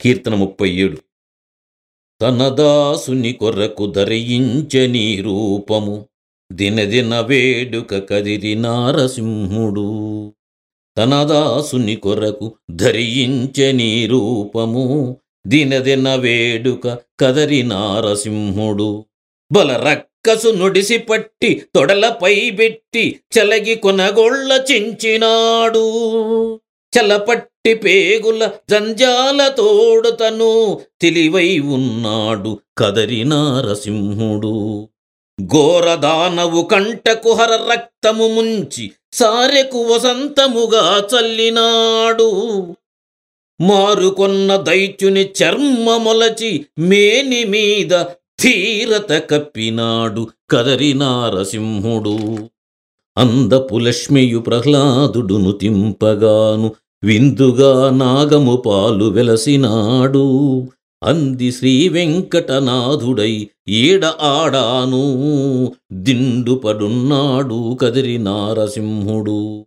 కీర్తన ముప్పై ఏడు తనదాసుని కొరకు ధరించని రూపము దినదిన వేడుక కదిరి నారసింహుడు. తనదాసుని కొరకు ధరించని రూపము దినదిన వేడుక కదరి నారసింహుడు. బలరక్కసు నుడిసి పట్టి తొడలపై పెట్టి చలగి కొనగొళ్ళ చించినాడు. చలపట్టి పేగుల జంజాల తోడుతను తెలివై ఉన్నాడు కదరి నారసింహుడు. గోరదానవు కంటకు హర రక్తము ముంచి సారెకు వసంతముగా చల్లినాడు. మారుకొన్న దైత్యుని చర్మమొలచి మేని మీద ధీరత కప్పినాడు కదరి నారసింహుడు. అందపులక్ష్మియు ప్రహ్లాదుడును తింపగాను విందుగా నాగము పాలు వెలసినాడు. అంది శ్రీ వెంకటనాథుడై ఈడ ఆడాను? దిండుపడున్నాడు కదిరి నారసింహుడు.